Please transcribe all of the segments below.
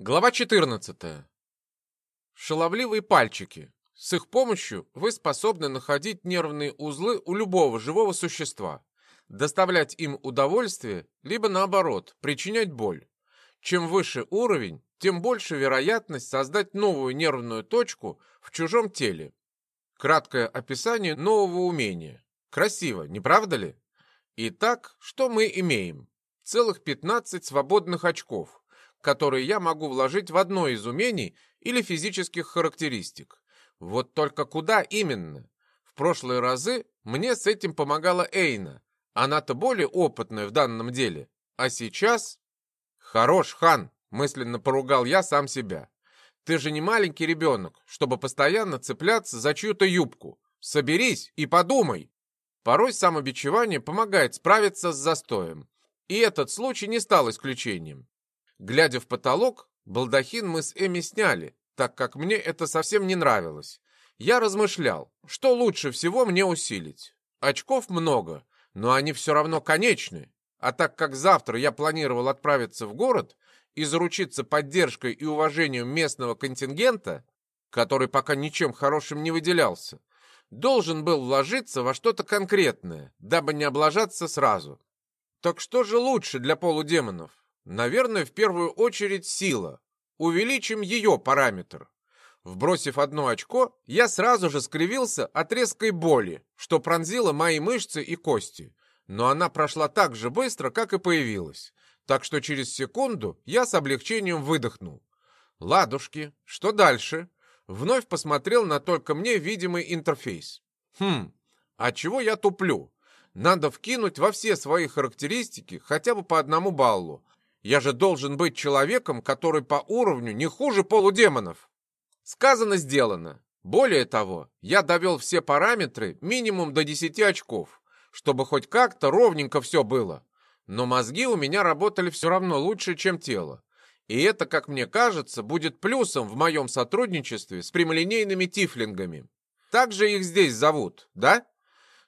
Глава 14. Шаловливые пальчики. С их помощью вы способны находить нервные узлы у любого живого существа, доставлять им удовольствие, либо наоборот, причинять боль. Чем выше уровень, тем больше вероятность создать новую нервную точку в чужом теле. Краткое описание нового умения. Красиво, не правда ли? Итак, что мы имеем? Целых 15 свободных очков которые я могу вложить в одно из умений или физических характеристик. Вот только куда именно? В прошлые разы мне с этим помогала Эйна. Она-то более опытная в данном деле. А сейчас... Хорош, хан, мысленно поругал я сам себя. Ты же не маленький ребенок, чтобы постоянно цепляться за чью-то юбку. Соберись и подумай. Порой самобичевание помогает справиться с застоем. И этот случай не стал исключением. Глядя в потолок, балдахин мы с Эми сняли, так как мне это совсем не нравилось. Я размышлял, что лучше всего мне усилить. Очков много, но они все равно конечны. А так как завтра я планировал отправиться в город и заручиться поддержкой и уважением местного контингента, который пока ничем хорошим не выделялся, должен был вложиться во что-то конкретное, дабы не облажаться сразу. Так что же лучше для полудемонов? Наверное, в первую очередь сила. Увеличим ее параметр. Вбросив одно очко, я сразу же скривился от резкой боли, что пронзило мои мышцы и кости. Но она прошла так же быстро, как и появилась. Так что через секунду я с облегчением выдохнул. Ладушки, что дальше? Вновь посмотрел на только мне видимый интерфейс. Хм, а чего я туплю? Надо вкинуть во все свои характеристики хотя бы по одному баллу, я же должен быть человеком, который по уровню не хуже полудемонов. Сказано, сделано. Более того, я довел все параметры минимум до 10 очков, чтобы хоть как-то ровненько все было. Но мозги у меня работали все равно лучше, чем тело. И это, как мне кажется, будет плюсом в моем сотрудничестве с прямолинейными тифлингами. Так же их здесь зовут, да?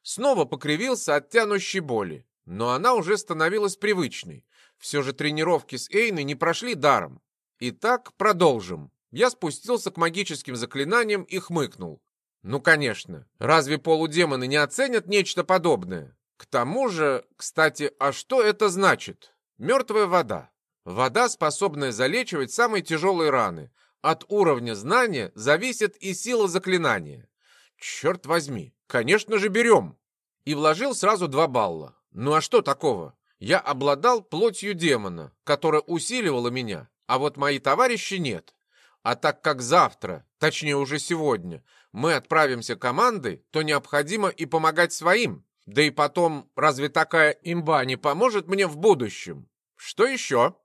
Снова покривился от тянущей боли, но она уже становилась привычной, все же тренировки с Эйной не прошли даром. Итак, продолжим. Я спустился к магическим заклинаниям и хмыкнул. Ну, конечно, разве полудемоны не оценят нечто подобное? К тому же, кстати, а что это значит? Мертвая вода. Вода, способная залечивать самые тяжелые раны. От уровня знания зависит и сила заклинания. Черт возьми, конечно же берем. И вложил сразу два балла. Ну а что такого? Я обладал плотью демона, которая усиливала меня, а вот мои товарищи нет. А так как завтра, точнее уже сегодня, мы отправимся командой, то необходимо и помогать своим. Да и потом, разве такая имба не поможет мне в будущем? Что еще?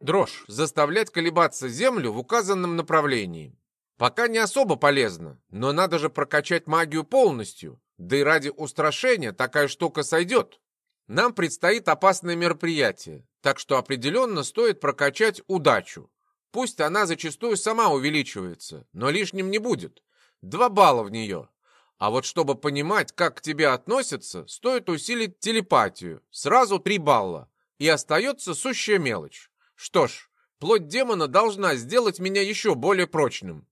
Дрожь. Заставлять колебаться землю в указанном направлении. Пока не особо полезно, но надо же прокачать магию полностью. Да и ради устрашения такая штука сойдет. Нам предстоит опасное мероприятие, так что определенно стоит прокачать удачу. Пусть она зачастую сама увеличивается, но лишним не будет. Два балла в нее. А вот чтобы понимать, как к тебе относятся, стоит усилить телепатию. Сразу три балла. И остается сущая мелочь. Что ж, плоть демона должна сделать меня еще более прочным.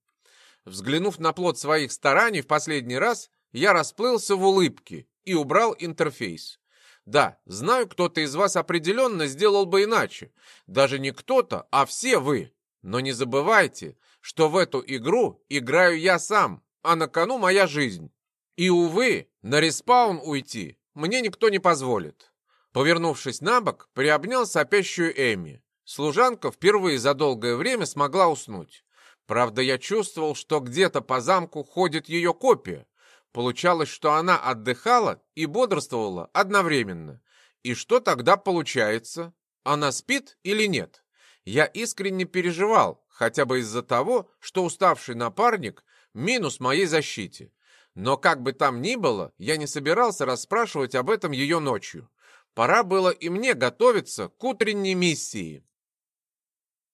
Взглянув на плод своих стараний в последний раз, я расплылся в улыбке и убрал интерфейс. Да, знаю, кто-то из вас определенно сделал бы иначе. Даже не кто-то, а все вы. Но не забывайте, что в эту игру играю я сам, а на кону моя жизнь. И, увы, на респаун уйти мне никто не позволит. Повернувшись на бок, приобнял сопящую Эми. Служанка впервые за долгое время смогла уснуть. Правда, я чувствовал, что где-то по замку ходит ее копия. Получалось, что она отдыхала и бодрствовала одновременно. И что тогда получается? Она спит или нет? Я искренне переживал, хотя бы из-за того, что уставший напарник – минус моей защите. Но как бы там ни было, я не собирался расспрашивать об этом ее ночью. Пора было и мне готовиться к утренней миссии.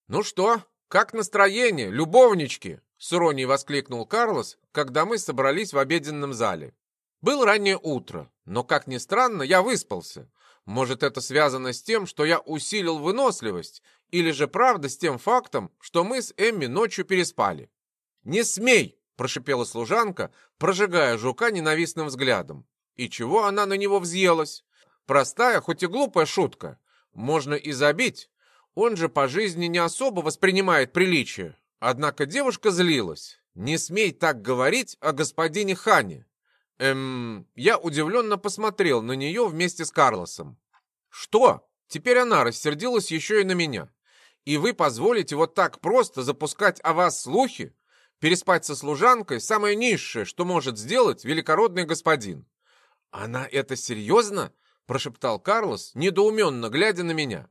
«Ну что, как настроение, любовнички?» С иронией воскликнул Карлос, когда мы собрались в обеденном зале. Было раннее утро, но, как ни странно, я выспался. Может, это связано с тем, что я усилил выносливость Или же правда с тем фактом, что мы с Эмми ночью переспали? «Не смей!» – прошипела служанка, прожигая жука ненавистным взглядом. И чего она на него взъелась? Простая, хоть и глупая шутка. Можно и забить. Он же по жизни не особо воспринимает приличие. Однако девушка злилась. «Не смей так говорить о господине Хане!» Эм, я удивленно посмотрел на нее вместе с Карлосом. «Что?» Теперь она рассердилась еще и на меня. «И вы позволите вот так просто запускать о вас слухи? Переспать со служанкой – самое низшее, что может сделать великородный господин». «Она это серьезно?» – прошептал Карлос, недоуменно глядя на меня.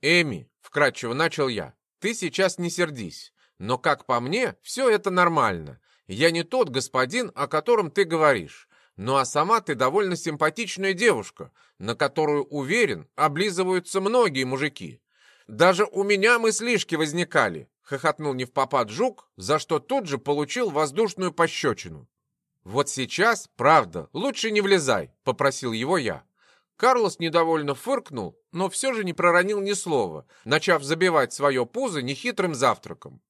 «Эми», – вкратчиво начал я, – «ты сейчас не сердись. Но, как по мне, все это нормально. Я не тот господин, о котором ты говоришь. Ну а сама ты довольно симпатичная девушка, на которую, уверен, облизываются многие мужики. Даже у меня мыслишки возникали, хохотнул не в попад жук, за что тут же получил воздушную пощечину. Вот сейчас, правда, лучше не влезай, попросил его я. Карлос недовольно фыркнул, но все же не проронил ни слова, начав забивать свое пузо нехитрым завтраком.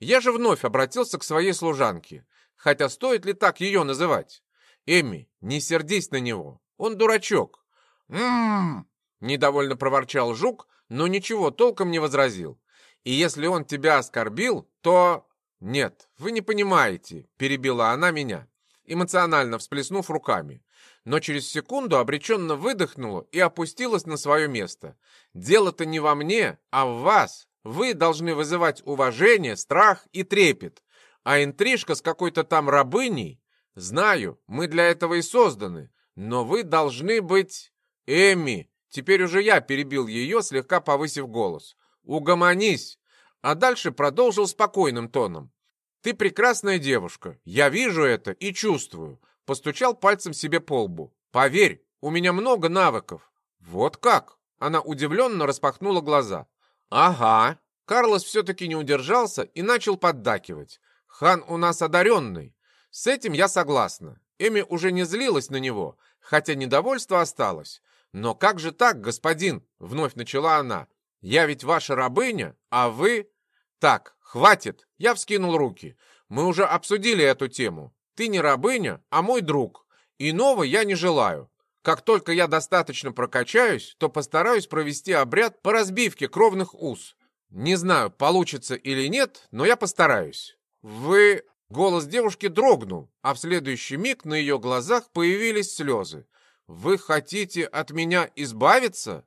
Я же вновь обратился к своей служанке, хотя стоит ли так ее называть? Эми, не сердись на него, он дурачок. «М-м-м!» недовольно проворчал жук, но ничего толком не возразил. «И если он тебя оскорбил, то...» «Нет, вы не понимаете», — перебила она меня, эмоционально всплеснув руками. Но через секунду обреченно выдохнула и опустилась на свое место. «Дело-то не во мне, а в вас. Вы должны вызывать уважение, страх и трепет. А интрижка с какой-то там рабыней Знаю, мы для этого и созданы, но вы должны быть... Эми, теперь уже я перебил ее, слегка повысив голос. Угомонись. А дальше продолжил спокойным тоном. Ты прекрасная девушка, я вижу это и чувствую. Постучал пальцем себе по лбу. Поверь, у меня много навыков. Вот как? Она удивленно распахнула глаза. Ага. Карлос все-таки не удержался и начал поддакивать. Хан у нас одаренный. С этим я согласна. Эми уже не злилась на него, хотя недовольство осталось. «Но как же так, господин?» — вновь начала она. «Я ведь ваша рабыня, а вы...» «Так, хватит!» — я вскинул руки. «Мы уже обсудили эту тему. Ты не рабыня, а мой друг. Иного я не желаю. Как только я достаточно прокачаюсь, то постараюсь провести обряд по разбивке кровных уз. Не знаю, получится или нет, но я постараюсь. Вы... Голос девушки дрогнул, а в следующий миг на ее глазах появились слезы. «Вы хотите от меня избавиться?»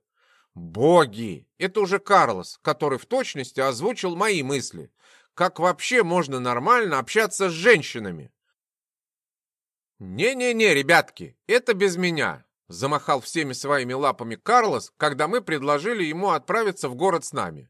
«Боги! Это уже Карлос, который в точности озвучил мои мысли. Как вообще можно нормально общаться с женщинами?» «Не-не-не, ребятки, это без меня», — замахал всеми своими лапами Карлос, когда мы предложили ему отправиться в город с нами.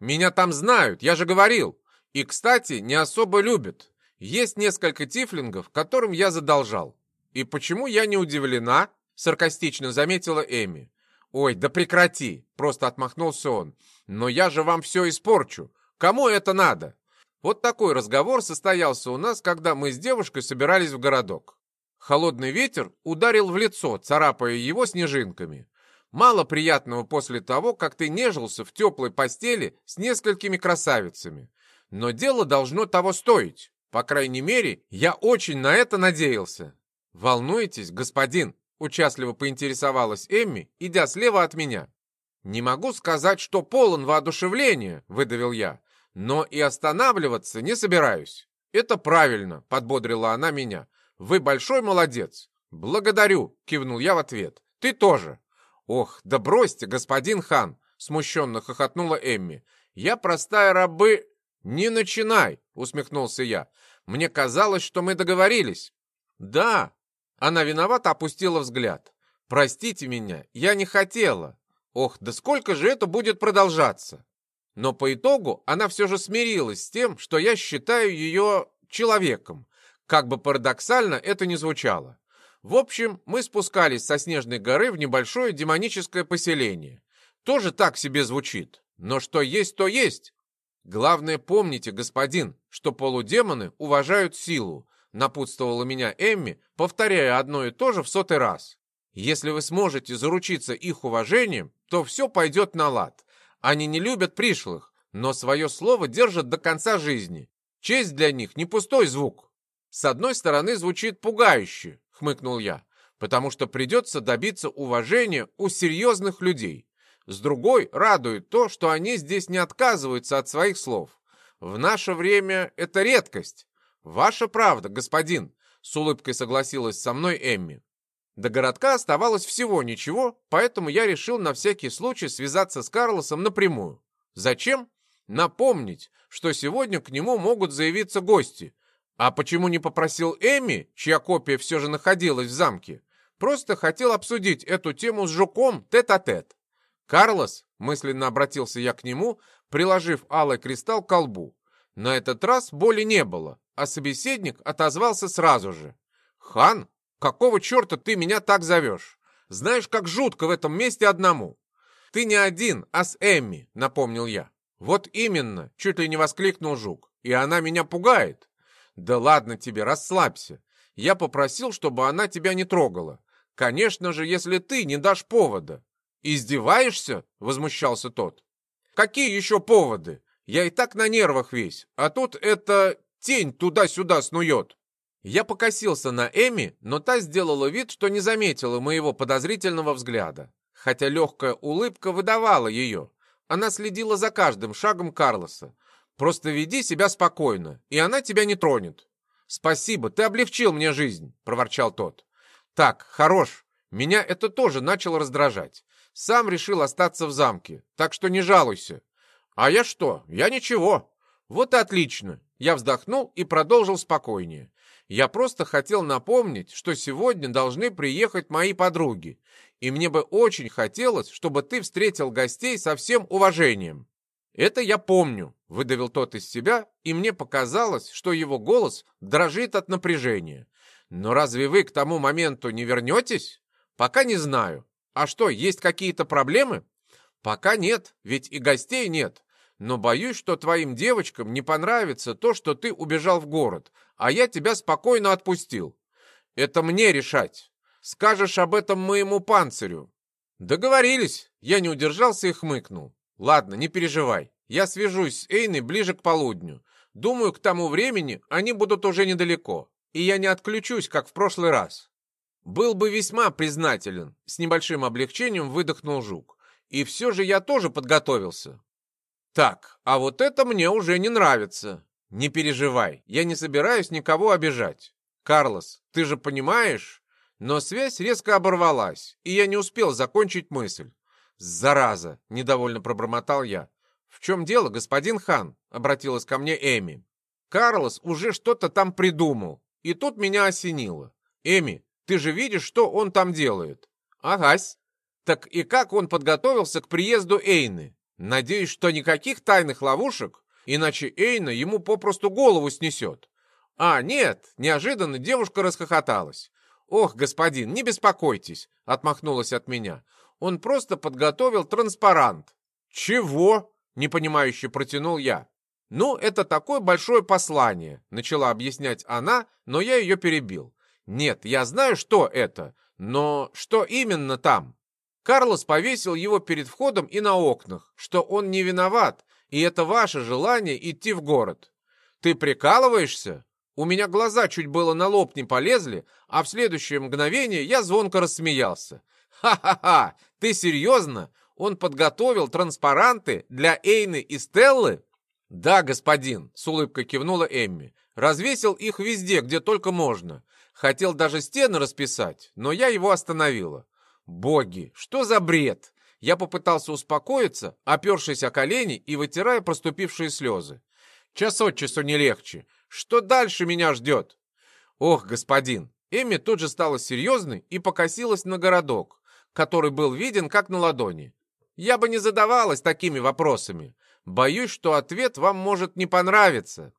«Меня там знают, я же говорил. И, кстати, не особо любят. Есть несколько тифлингов, которым я задолжал. И почему я не удивлена? Саркастично заметила Эми. Ой, да прекрати, просто отмахнулся он. Но я же вам все испорчу. Кому это надо? Вот такой разговор состоялся у нас, когда мы с девушкой собирались в городок. Холодный ветер ударил в лицо, царапая его снежинками. Мало приятного после того, как ты нежился в теплой постели с несколькими красавицами. Но дело должно того стоить. По крайней мере, я очень на это надеялся. «Волнуетесь, господин?» — участливо поинтересовалась Эмми, идя слева от меня. «Не могу сказать, что полон воодушевления», — выдавил я, «но и останавливаться не собираюсь». «Это правильно», — подбодрила она меня. «Вы большой молодец». «Благодарю», — кивнул я в ответ. «Ты тоже». «Ох, да бросьте, господин хан», — смущенно хохотнула Эмми. «Я простая рабы...» «Не начинай!» — усмехнулся я. «Мне казалось, что мы договорились». «Да!» Она виновато опустила взгляд. «Простите меня, я не хотела. Ох, да сколько же это будет продолжаться?» Но по итогу она все же смирилась с тем, что я считаю ее человеком, как бы парадоксально это ни звучало. В общем, мы спускались со Снежной горы в небольшое демоническое поселение. Тоже так себе звучит, но что есть, то есть. «Главное, помните, господин, что полудемоны уважают силу», напутствовала меня Эмми, повторяя одно и то же в сотый раз. «Если вы сможете заручиться их уважением, то все пойдет на лад. Они не любят пришлых, но свое слово держат до конца жизни. Честь для них не пустой звук. С одной стороны, звучит пугающе, хмыкнул я, потому что придется добиться уважения у серьезных людей. С другой, радует то, что они здесь не отказываются от своих слов. В наше время это редкость. Ваша правда, господин, с улыбкой согласилась со мной Эмми. До городка оставалось всего ничего, поэтому я решил на всякий случай связаться с Карлосом напрямую. Зачем? Напомнить, что сегодня к нему могут заявиться гости. А почему не попросил Эми, чья копия все же находилась в замке? Просто хотел обсудить эту тему с Жуком тет-а-тет. -тет. «Карлос», — мысленно обратился я к нему, приложив алый кристалл к колбу. На этот раз боли не было, а собеседник отозвался сразу же. «Хан, какого черта ты меня так зовешь? Знаешь, как жутко в этом месте одному». «Ты не один, а с Эмми», — напомнил я. «Вот именно», — чуть ли не воскликнул Жук. «И она меня пугает». «Да ладно тебе, расслабься. Я попросил, чтобы она тебя не трогала. Конечно же, если ты не дашь повода». «Издеваешься?» — возмущался тот. «Какие еще поводы? Я и так на нервах весь, а тут эта тень туда-сюда снует». Я покосился на Эми, но та сделала вид, что не заметила моего подозрительного взгляда. Хотя легкая улыбка выдавала ее. Она следила за каждым шагом Карлоса. «Просто веди себя спокойно, и она тебя не тронет». «Спасибо, ты облегчил мне жизнь», — проворчал тот. «Так, хорош. Меня это тоже начало раздражать. Сам решил остаться в замке, так что не жалуйся. А я что? Я ничего. Вот и отлично. Я вздохнул и продолжил спокойнее. Я просто хотел напомнить, что сегодня должны приехать мои подруги, и мне бы очень хотелось, чтобы ты встретил гостей со всем уважением. Это я помню, выдавил тот из себя, и мне показалось, что его голос дрожит от напряжения. Но разве вы к тому моменту не вернетесь? Пока не знаю. А что, есть какие-то проблемы? Пока нет, ведь и гостей нет. Но боюсь, что твоим девочкам не понравится то, что ты убежал в город, а я тебя спокойно отпустил. Это мне решать. Скажешь об этом моему панцирю. Договорились. Я не удержался и хмыкнул. Ладно, не переживай. Я свяжусь с Эйной ближе к полудню. Думаю, к тому времени они будут уже недалеко. И я не отключусь, как в прошлый раз. Был бы весьма признателен. С небольшим облегчением выдохнул Жук. И все же я тоже подготовился. Так, а вот это мне уже не нравится. Не переживай, я не собираюсь никого обижать. Карлос, ты же понимаешь? Но связь резко оборвалась, и я не успел закончить мысль. «Зараза!» — недовольно пробормотал я. «В чем дело, господин хан?» — обратилась ко мне Эми. «Карлос уже что-то там придумал, и тут меня осенило. Эми, ты же видишь, что он там делает?» «Агась. Так и как он подготовился к приезду Эйны? Надеюсь, что никаких тайных ловушек, иначе Эйна ему попросту голову снесет. А, нет, неожиданно девушка расхохоталась. «Ох, господин, не беспокойтесь», — отмахнулась от меня. «Он просто подготовил транспарант». «Чего?» — непонимающе протянул я. «Ну, это такое большое послание», — начала объяснять она, но я ее перебил. «Нет, я знаю, что это, но что именно там?» Карлос повесил его перед входом и на окнах, что он не виноват, и это ваше желание идти в город. Ты прикалываешься? У меня глаза чуть было на лоб не полезли, а в следующее мгновение я звонко рассмеялся. «Ха-ха-ха! Ты серьезно? Он подготовил транспаранты для Эйны и Стеллы?» «Да, господин», — с улыбкой кивнула Эмми. «Развесил их везде, где только можно. Хотел даже стены расписать, но я его остановила. Боги, что за бред? Я попытался успокоиться, опершись о колени и вытирая проступившие слезы. Час от часу не легче. Что дальше меня ждет? Ох, господин. Эми тут же стала серьезной и покосилась на городок, который был виден как на ладони. Я бы не задавалась такими вопросами. Боюсь, что ответ вам может не понравиться.